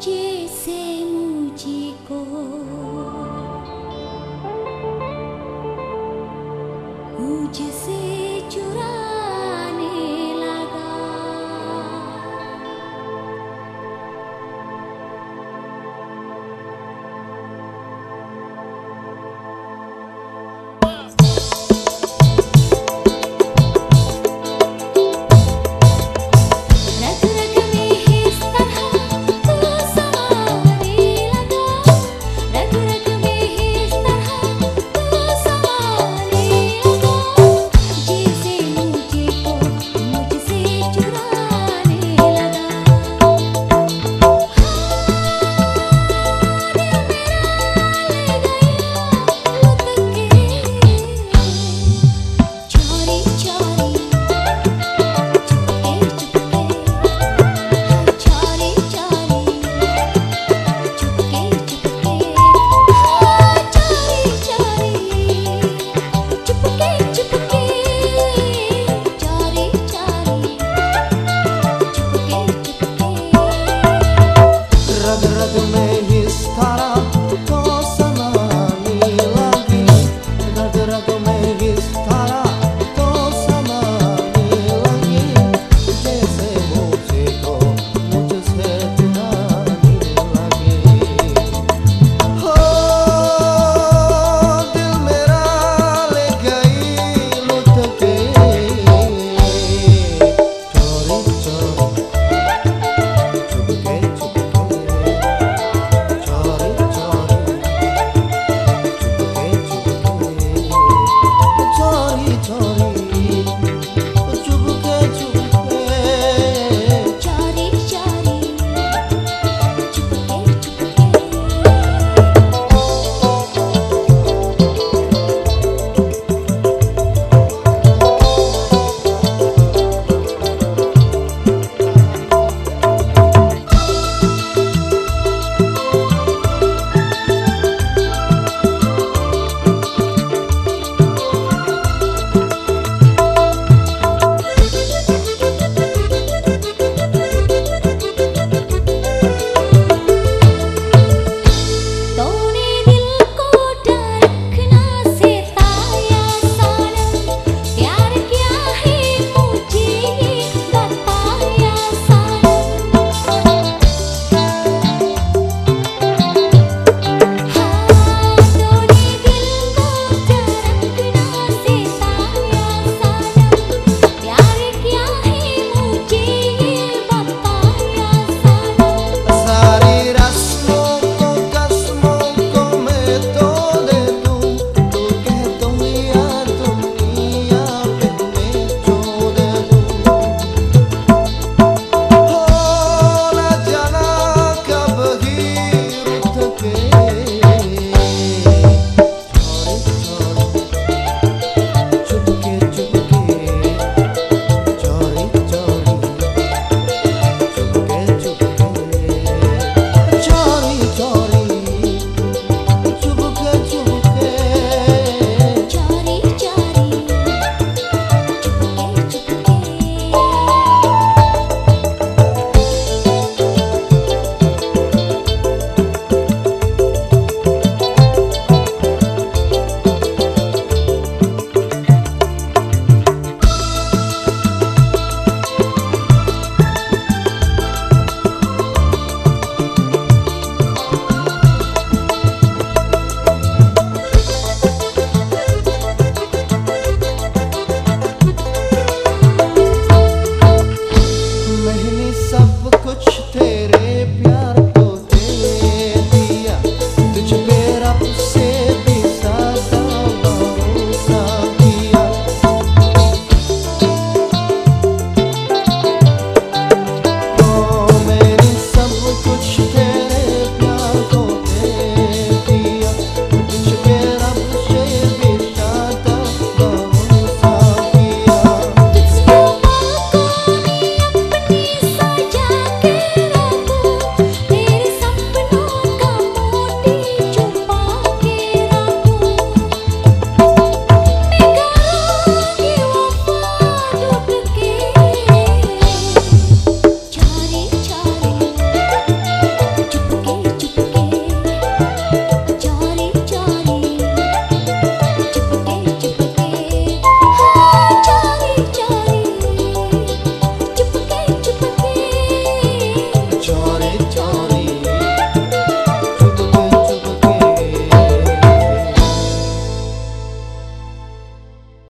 雪山牧鸡歌。